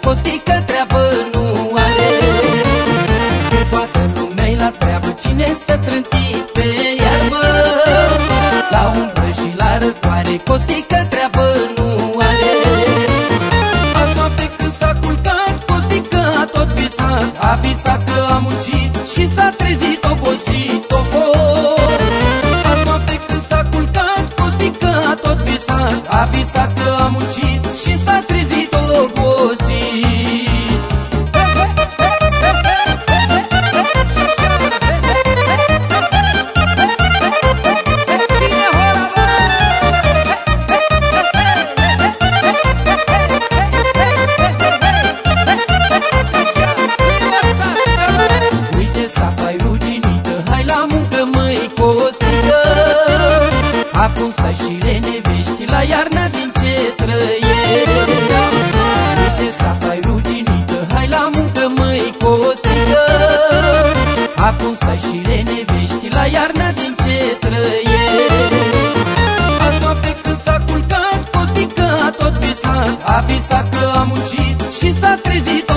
costică treabă nu are. Când toată lumea la treabă Cine stă trântit pe iarbă? La umbră și la răcoare Costică treabă nu are. Azi noapte când s-a culcat Costică a tot visat. A visat că a muncit Și s-a trezit obosit Topor Azi noapte când s-a culcat Costică a tot visat. A visat că a muncit Și s-a măi costică Acum stai și renevești la iarna din ce trăiești. Uite sapa-i ruginită, hai la muncă măi costică Acum stai și renevești la iarna din ce trăiești. Azi noapte când s-a culcat, costică a tot visat A visat că a muncit și s-a trezit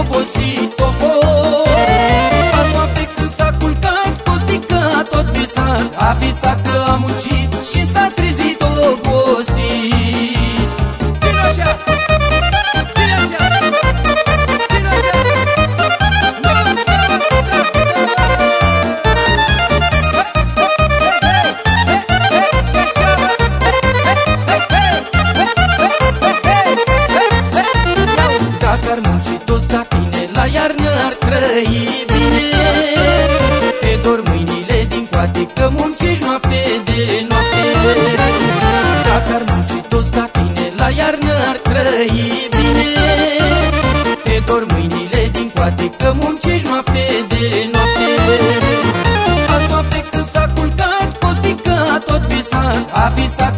A visat că a muncit și s-a trezit obosit Vino așa! Vino așa! Vino așa! toate că muncești noapte de noapte. Dacă ar munci toți da, ca tine, la iarnă ar trăi bine. Te dor mâinile din coate că muncești noapte de noapte. Azi noapte când s-a culcat, costică tot visat, a visat